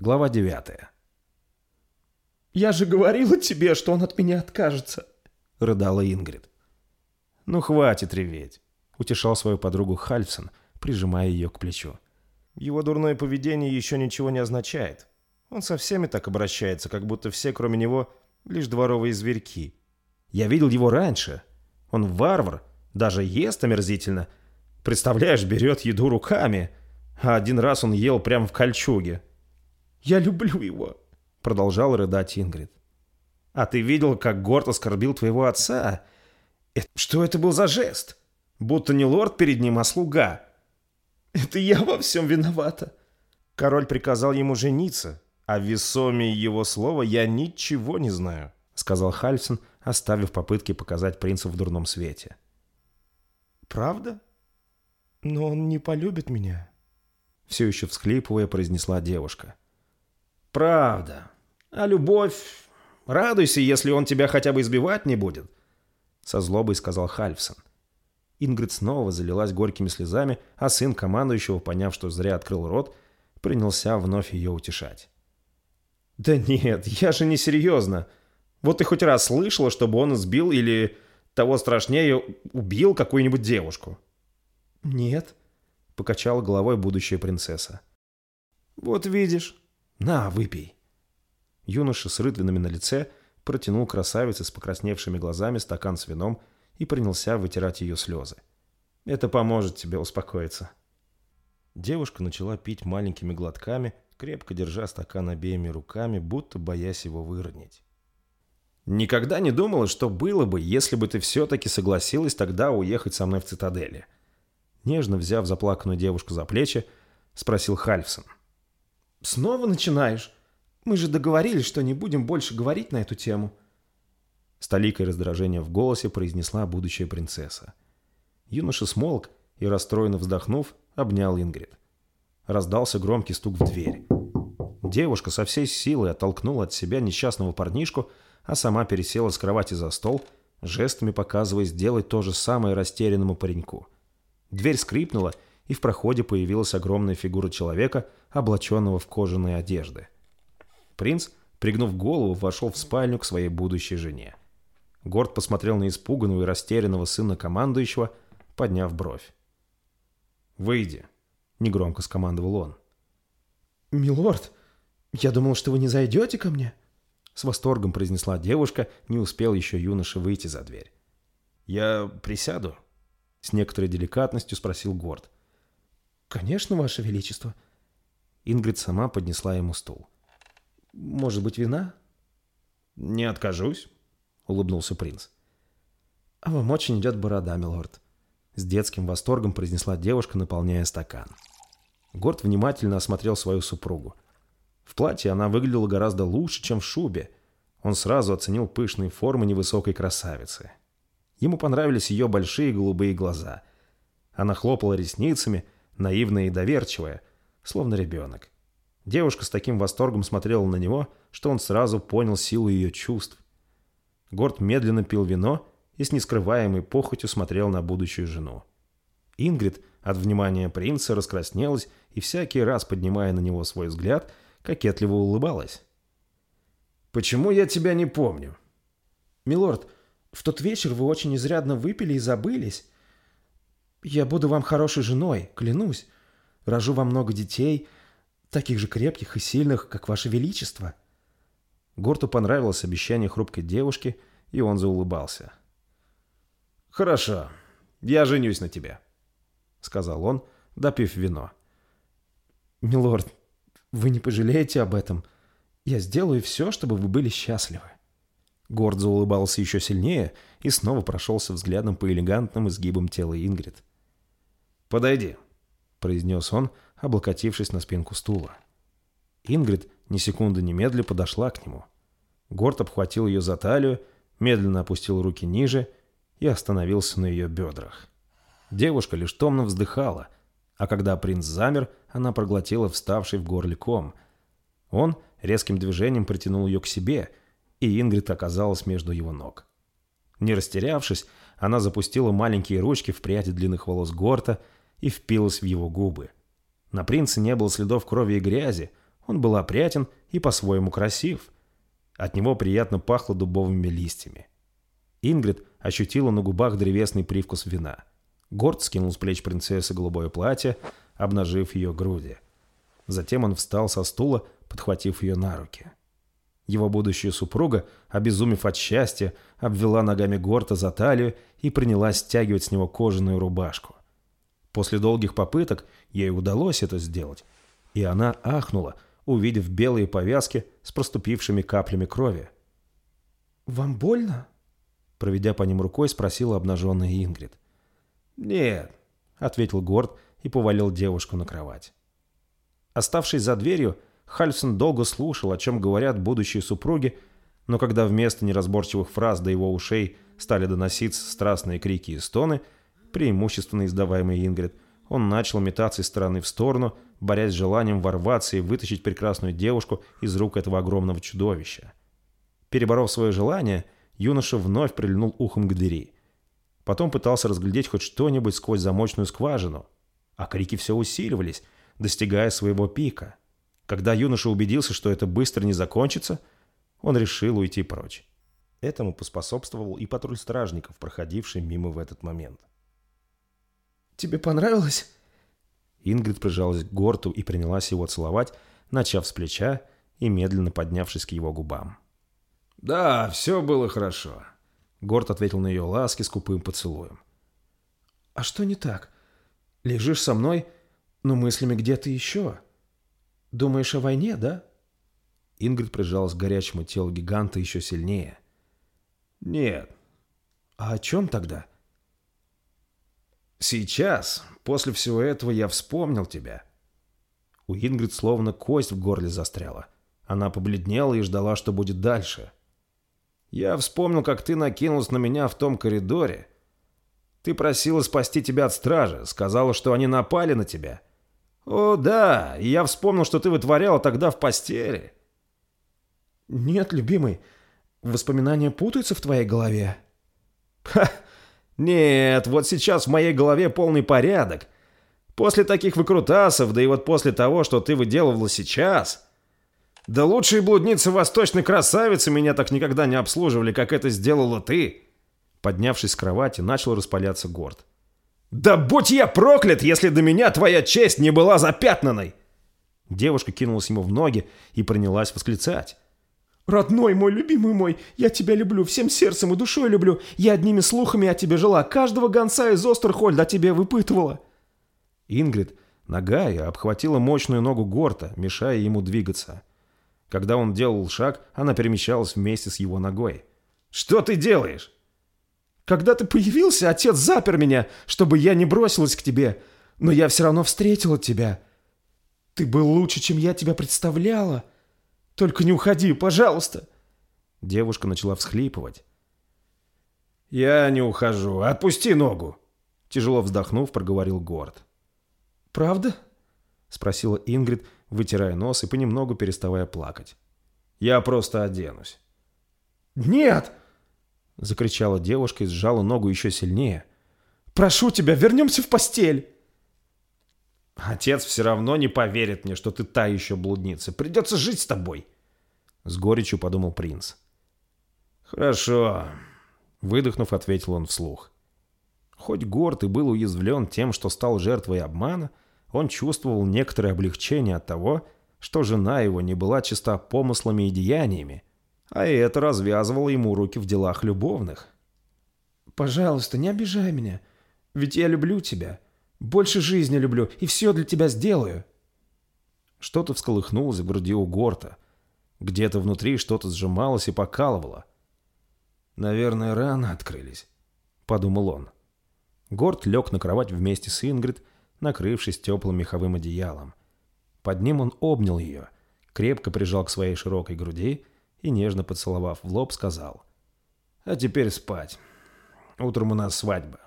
Глава девятая. «Я же говорила тебе, что он от меня откажется», — рыдала Ингрид. «Ну, хватит реветь», — утешал свою подругу Хальфсон, прижимая ее к плечу. «Его дурное поведение еще ничего не означает. Он со всеми так обращается, как будто все, кроме него, лишь дворовые зверьки. Я видел его раньше. Он варвар, даже ест омерзительно. Представляешь, берет еду руками, а один раз он ел прямо в кольчуге». «Я люблю его», — продолжал рыдать Ингрид. «А ты видел, как Горд оскорбил твоего отца? Это, что это был за жест? Будто не лорд перед ним, а слуга». «Это я во всем виновата». Король приказал ему жениться, о весоме его слова я ничего не знаю», — сказал Хальсон, оставив попытки показать принца в дурном свете. «Правда? Но он не полюбит меня», — все еще всхлипывая, произнесла девушка. «Правда. А любовь... Радуйся, если он тебя хотя бы избивать не будет», — со злобой сказал Хальфсон. Ингрид снова залилась горькими слезами, а сын командующего, поняв, что зря открыл рот, принялся вновь ее утешать. «Да нет, я же не серьезно. Вот ты хоть раз слышала, чтобы он избил или, того страшнее, убил какую-нибудь девушку?» «Нет», — покачала головой будущая принцесса. «Вот видишь. На, выпей». Юноша с рытвинами на лице протянул красавице с покрасневшими глазами стакан с вином и принялся вытирать ее слезы. «Это поможет тебе успокоиться». Девушка начала пить маленькими глотками, крепко держа стакан обеими руками, будто боясь его выронить. «Никогда не думала, что было бы, если бы ты все-таки согласилась тогда уехать со мной в цитадели?» Нежно взяв заплаканную девушку за плечи, спросил Хальфсон. «Снова начинаешь? Мы же договорились, что не будем больше говорить на эту тему». С толикой раздражения в голосе произнесла будущая принцесса. Юноша смолк и, расстроенно вздохнув, обнял Ингрид. Раздался громкий стук в дверь. Девушка со всей силой оттолкнула от себя несчастного парнишку, а сама пересела с кровати за стол, жестами показывая сделать то же самое растерянному пареньку. Дверь скрипнула, и в проходе появилась огромная фигура человека, облаченного в кожаные одежды. Принц, пригнув голову, вошел в спальню к своей будущей жене. Горд посмотрел на испуганного и растерянного сына командующего, подняв бровь. «Выйди», — негромко скомандовал он. «Милорд, я думал, что вы не зайдете ко мне?» С восторгом произнесла девушка, не успел еще юноша выйти за дверь. «Я присяду?» С некоторой деликатностью спросил Горд. «Конечно, Ваше Величество». Ингрид сама поднесла ему стул. «Может быть, вина?» «Не откажусь», — улыбнулся принц. «А вам очень идет борода, милорд», с детским восторгом произнесла девушка, наполняя стакан. Горд внимательно осмотрел свою супругу. В платье она выглядела гораздо лучше, чем в шубе. Он сразу оценил пышные формы невысокой красавицы. Ему понравились ее большие голубые глаза. Она хлопала ресницами, наивная и доверчивая, словно ребенок. Девушка с таким восторгом смотрела на него, что он сразу понял силу ее чувств. Горд медленно пил вино и с нескрываемой похотью смотрел на будущую жену. Ингрид от внимания принца раскраснелась и всякий раз, поднимая на него свой взгляд, кокетливо улыбалась. «Почему я тебя не помню?» «Милорд, в тот вечер вы очень изрядно выпили и забылись. Я буду вам хорошей женой, клянусь. Рожу вам много детей, таких же крепких и сильных, как ваше величество». Горту понравилось обещание хрупкой девушки, и он заулыбался. «Хорошо, я женюсь на тебе», — сказал он, допив вино. «Милорд, вы не пожалеете об этом? Я сделаю все, чтобы вы были счастливы». Горд заулыбался еще сильнее и снова прошелся взглядом по элегантным изгибам тела Ингрид. «Подойди», — произнес он, облокотившись на спинку стула. Ингрид ни секунды немедля подошла к нему. Горд обхватил ее за талию, медленно опустил руки ниже — и остановился на ее бедрах. Девушка лишь томно вздыхала, а когда принц замер, она проглотила вставший в горле ком. Он резким движением притянул ее к себе, и Ингрид оказалась между его ног. Не растерявшись, она запустила маленькие ручки в пряди длинных волос Горта и впилась в его губы. На принце не было следов крови и грязи, Он был опрятен и по-своему красив. От него приятно пахло дубовыми листьями. Ингрид ощутила на губах древесный привкус вина. Горд скинул с плеч принцессы голубое платье, обнажив ее груди. Затем он встал со стула, подхватив ее на руки. Его будущая супруга, обезумев от счастья, обвела ногами Горта за талию и принялась стягивать с него кожаную рубашку. После долгих попыток ей удалось это сделать, и она ахнула, увидев белые повязки с проступившими каплями крови. «Вам больно?» Проведя по ним рукой, спросила обнаженная Ингрид. «Нет», — ответил Горд и повалил девушку на кровать. Оставшись за дверью, Хальсон долго слушал, о чем говорят будущие супруги, но когда вместо неразборчивых фраз до его ушей стали доноситься страстные крики и стоны, преимущественно издаваемые Ингрид, он начал метаться из стороны в сторону, борясь с желанием ворваться и вытащить прекрасную девушку из рук этого огромного чудовища. Переборов свое желание, юноша вновь прильнул ухом к двери. Потом пытался разглядеть хоть что-нибудь сквозь замочную скважину, а крики все усиливались, достигая своего пика. Когда юноша убедился, что это быстро не закончится, он решил уйти прочь. Этому поспособствовал и патруль стражников, проходивший мимо в этот момент. «Тебе понравилось?» Ингрид прижалась к Горту и принялась его целовать, начав с плеча и медленно поднявшись к его губам. «Да, все было хорошо», — Горт ответил на ее ласки с купым поцелуем. «А что не так? Лежишь со мной, но мыслями где-то еще. Думаешь о войне, да?» Ингрид прижалась к горячему телу гиганта еще сильнее. «Нет». «А о чем тогда?» Сейчас, после всего этого, я вспомнил тебя. У Ингрид словно кость в горле застряла. Она побледнела и ждала, что будет дальше. Я вспомнил, как ты накинулась на меня в том коридоре. Ты просила спасти тебя от стражи, сказала, что они напали на тебя. О, да, и я вспомнил, что ты вытворяла тогда в постели. Нет, любимый, воспоминания путаются в твоей голове. Ха, нет, вот сейчас в моей голове полный порядок. После таких выкрутасов, да и вот после того, что ты выделывала сейчас... Да лучшие блудницы восточной красавицы меня так никогда не обслуживали, как это сделала ты. Поднявшись с кровати, начал распаляться Горд. «Да будь я проклят, если до меня твоя честь не была запятнанной!» Девушка кинулась ему в ноги и принялась восклицать. «Родной мой, любимый мой, я тебя люблю, всем сердцем и душой люблю. Я одними слухами о тебе жила, каждого гонца из Остерхольда о тебе выпытывала». Ингрид, ногая, обхватила мощную ногу Горта, мешая ему двигаться. Когда он делал шаг, она перемещалась вместе с его ногой. «Что ты делаешь?» «Когда ты появился, отец запер меня, чтобы я не бросилась к тебе, но я все равно встретила тебя. Ты был лучше, чем я тебя представляла». Только не уходи, пожалуйста!» Девушка начала всхлипывать. «Я не ухожу. Отпусти ногу!» Тяжело вздохнув, проговорил Горд. «Правда?» Спросила Ингрид, вытирая нос и понемногу переставая плакать. «Я просто оденусь». «Нет!» Закричала девушка и сжала ногу еще сильнее. «Прошу тебя, вернемся в постель!» Отец все равно не поверит мне, что ты та еще блудница. Придется жить с тобой. С горечью подумал принц. Хорошо. Выдохнув, ответил он вслух. Хоть Горд и был уязвлен тем, что стал жертвой обмана, он чувствовал некоторое облегчение от того, что жена его не была чиста помыслами и деяниями, а это развязывало ему руки в делах любовных. «Пожалуйста, не обижай меня, ведь я люблю тебя. Больше жизни люблю и все для тебя сделаю». Что-то всколыхнулось в груди у Горта. Где-то внутри что-то сжималось и покалывало. «Наверное, рано открылись», — подумал он. Горд лег на кровать вместе с Ингрид, накрывшись теплым меховым одеялом. Под ним он обнял ее, крепко прижал к своей широкой груди и, нежно поцеловав в лоб, сказал. «А теперь спать. Утром у нас свадьба».